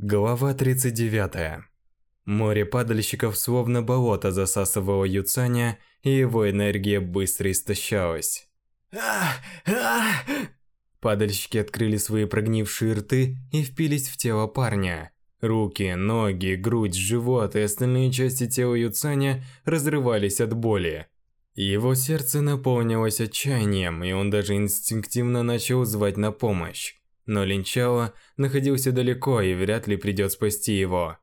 Глава 39. Море падальщиков словно болото засасывало Юцаня, и его энергия быстро истощалась. Падальщики открыли свои прогнившие рты и впились в тело парня. Руки, ноги, грудь, живот и остальные части тела Юцаня разрывались от боли. Его сердце наполнилось отчаянием, и он даже инстинктивно начал звать на помощь но Линчао находился далеко и вряд ли придет спасти его.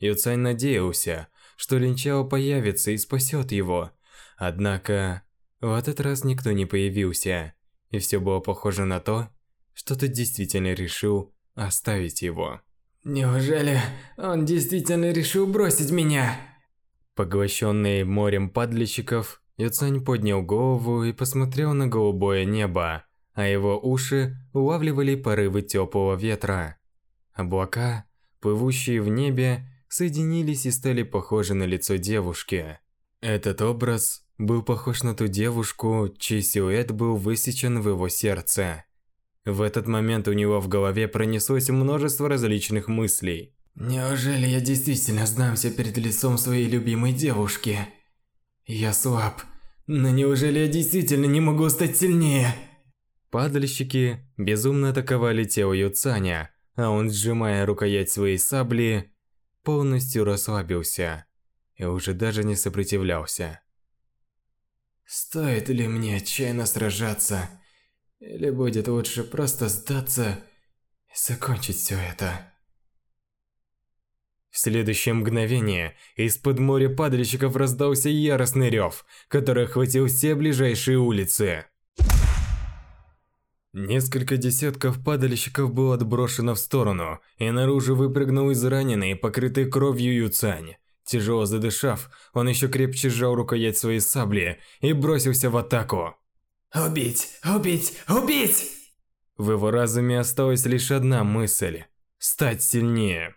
Юцань надеялся, что Линчао появится и спасет его. Однако, в этот раз никто не появился, и все было похоже на то, что ты действительно решил оставить его. Неужели он действительно решил бросить меня? Поглощенный морем падлищиков, Юцань поднял голову и посмотрел на голубое небо а его уши улавливали порывы теплого ветра. Облака, плывущие в небе, соединились и стали похожи на лицо девушки. Этот образ был похож на ту девушку, чей силуэт был высечен в его сердце. В этот момент у него в голове пронеслось множество различных мыслей. «Неужели я действительно сдамся перед лицом своей любимой девушки? Я слаб, но неужели я действительно не могу стать сильнее?» Падальщики безумно атаковали тело Юцаня, а он, сжимая рукоять своей сабли, полностью расслабился и уже даже не сопротивлялся. «Стоит ли мне отчаянно сражаться? Или будет лучше просто сдаться и закончить все это?» В следующее мгновение из-под моря падальщиков раздался яростный рев, который охватил все ближайшие улицы. Несколько десятков падальщиков было отброшено в сторону, и наружу выпрыгнул израненный, покрытый кровью Юцань. Тяжело задышав, он еще крепче сжал рукоять своей сабли и бросился в атаку. «Убить! Убить! Убить!» В его разуме осталась лишь одна мысль – стать сильнее.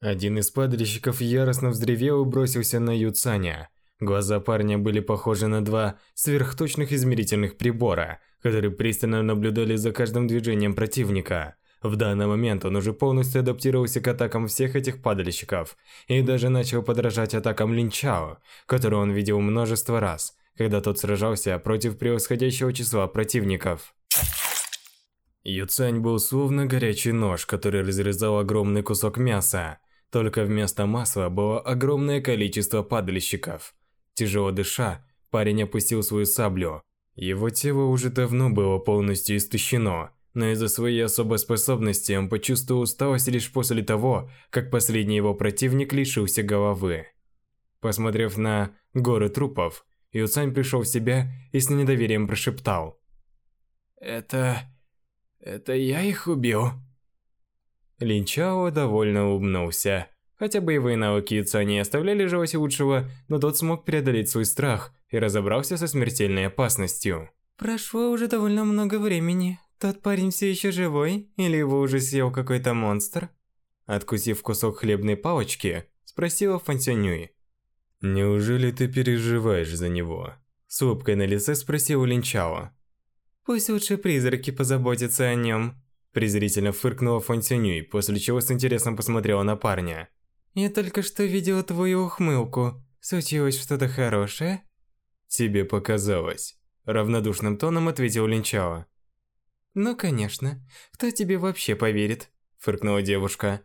Один из падальщиков яростно взревел и бросился на Юцаня – Глаза парня были похожи на два сверхточных измерительных прибора, которые пристально наблюдали за каждым движением противника. В данный момент он уже полностью адаптировался к атакам всех этих падальщиков и даже начал подражать атакам Линчао, которую он видел множество раз, когда тот сражался против превосходящего числа противников. Юцань был словно горячий нож, который разрезал огромный кусок мяса. Только вместо масла было огромное количество падальщиков – Тяжело дыша, парень опустил свою саблю. Его тело уже давно было полностью истощено, но из-за своей особой способности он почувствовал усталость лишь после того, как последний его противник лишился головы. Посмотрев на горы трупов, Юцань пришел в себя и с недоверием прошептал. «Это... это я их убил?» Линчао довольно улыбнулся. Хотя боевые навыки Ца не оставляли желать лучшего, но тот смог преодолеть свой страх и разобрался со смертельной опасностью. Прошло уже довольно много времени. Тот парень все еще живой? Или его уже съел какой-то монстр? Откусив кусок хлебной палочки, спросила Фансянюи. «Неужели ты переживаешь за него?» С улыбкой на лице спросил Линчао. «Пусть лучше призраки позаботятся о нем», презрительно фыркнула Фонсянюй, после чего с интересом посмотрела на парня. Я только что видела твою ухмылку. Случилось что-то хорошее? Тебе показалось, равнодушным тоном ответил Линчао. Ну, конечно. Кто тебе вообще поверит? фыркнула девушка.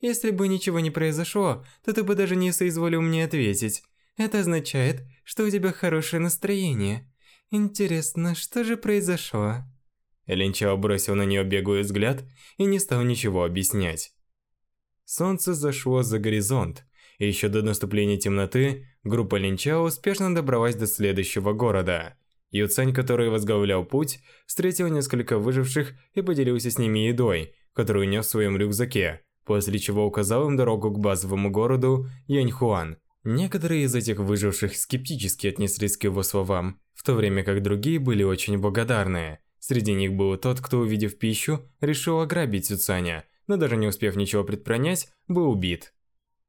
Если бы ничего не произошло, то ты бы даже не соизволил мне ответить. Это означает, что у тебя хорошее настроение. Интересно, что же произошло? Линчао бросил на нее беглый взгляд и не стал ничего объяснять солнце зашло за горизонт, и еще до наступления темноты группа Линчао успешно добралась до следующего города. Юцань, который возглавлял путь, встретил несколько выживших и поделился с ними едой, которую нес в своем рюкзаке, после чего указал им дорогу к базовому городу Яньхуан. Некоторые из этих выживших скептически отнеслись к его словам, в то время как другие были очень благодарны. Среди них был тот, кто, увидев пищу, решил ограбить Юцаня – но даже не успев ничего предпринять, был убит.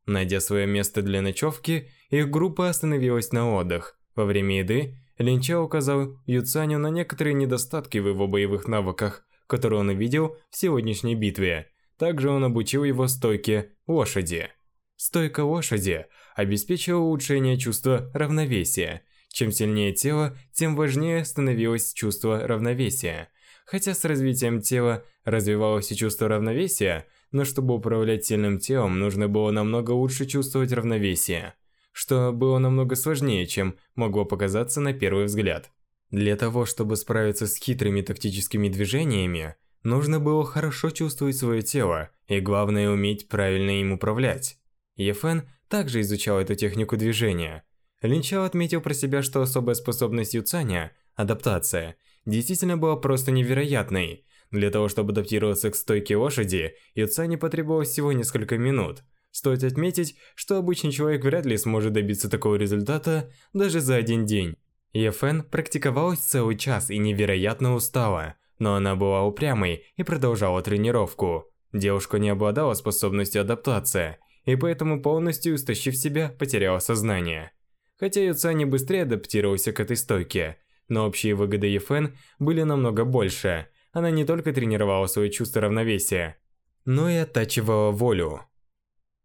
Найдя свое место для ночевки, их группа остановилась на отдых. Во время еды Линча указал Юцаню на некоторые недостатки в его боевых навыках, которые он увидел в сегодняшней битве. Также он обучил его стойке лошади. Стойка лошади обеспечила улучшение чувства равновесия. Чем сильнее тело, тем важнее становилось чувство равновесия – Хотя с развитием тела развивалось и чувство равновесия, но чтобы управлять сильным телом, нужно было намного лучше чувствовать равновесие, что было намного сложнее, чем могло показаться на первый взгляд. Для того, чтобы справиться с хитрыми тактическими движениями, нужно было хорошо чувствовать свое тело и, главное, уметь правильно им управлять. Ефен также изучал эту технику движения. Линчао отметил про себя, что особая способность Юцаня – адаптация – действительно была просто невероятной. Для того, чтобы адаптироваться к стойке лошади, Юцани потребовалось всего несколько минут. Стоит отметить, что обычный человек вряд ли сможет добиться такого результата даже за один день. Ефен практиковалась целый час и невероятно устала, но она была упрямой и продолжала тренировку. Девушка не обладала способностью адаптации, и поэтому полностью истощив себя, потеряла сознание. Хотя Юцани быстрее адаптировался к этой стойке – но общие выгоды Ефен были намного больше. Она не только тренировала свое чувство равновесия, но и оттачивала волю.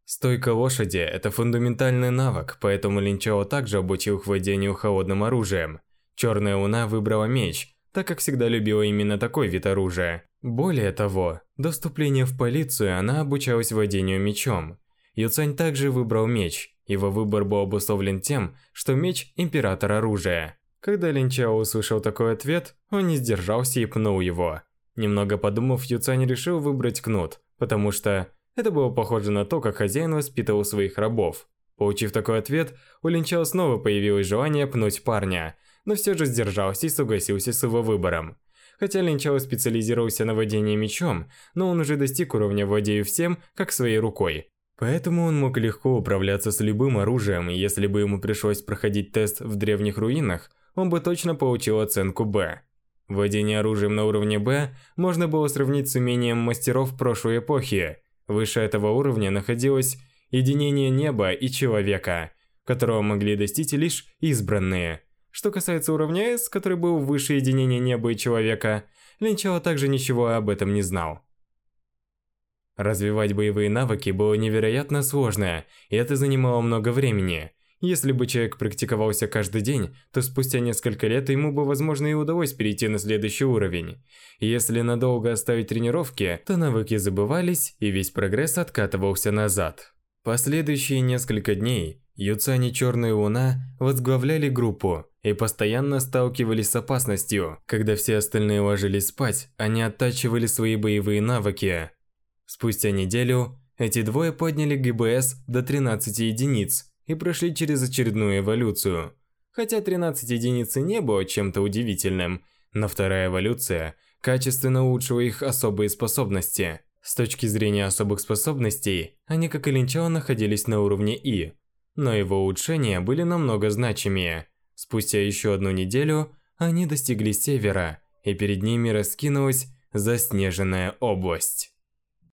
Стойка лошади – это фундаментальный навык, поэтому Линчао также обучил их владению холодным оружием. Черная луна выбрала меч, так как всегда любила именно такой вид оружия. Более того, до вступления в полицию она обучалась владению мечом. Юцань также выбрал меч. Его выбор был обусловлен тем, что меч – император оружия. Когда Линчао услышал такой ответ, он не сдержался и пнул его. Немного подумав, Юцань решил выбрать кнут, потому что это было похоже на то, как хозяин воспитывал своих рабов. Получив такой ответ, у Линчао снова появилось желание пнуть парня, но все же сдержался и согласился с его выбором. Хотя Линчао специализировался на владении мечом, но он уже достиг уровня владею всем, как своей рукой. Поэтому он мог легко управляться с любым оружием, и если бы ему пришлось проходить тест в древних руинах, он бы точно получил оценку «Б». Владение оружием на уровне «Б» можно было сравнить с умением мастеров прошлой эпохи. Выше этого уровня находилось единение неба и человека, которого могли достичь лишь избранные. Что касается уровня S, который был выше единения неба и человека, Линчао также ничего об этом не знал. Развивать боевые навыки было невероятно сложно, и это занимало много времени. Если бы человек практиковался каждый день, то спустя несколько лет ему бы, возможно, и удалось перейти на следующий уровень. Если надолго оставить тренировки, то навыки забывались, и весь прогресс откатывался назад. Последующие несколько дней Юцани Черная Луна возглавляли группу и постоянно сталкивались с опасностью. Когда все остальные ложились спать, они оттачивали свои боевые навыки. Спустя неделю эти двое подняли ГБС до 13 единиц и прошли через очередную эволюцию. Хотя 13 единиц и не было чем-то удивительным, но вторая эволюция качественно улучшила их особые способности. С точки зрения особых способностей, они, как и Линчао, находились на уровне И, но его улучшения были намного значимее. Спустя еще одну неделю они достигли севера, и перед ними раскинулась заснеженная область.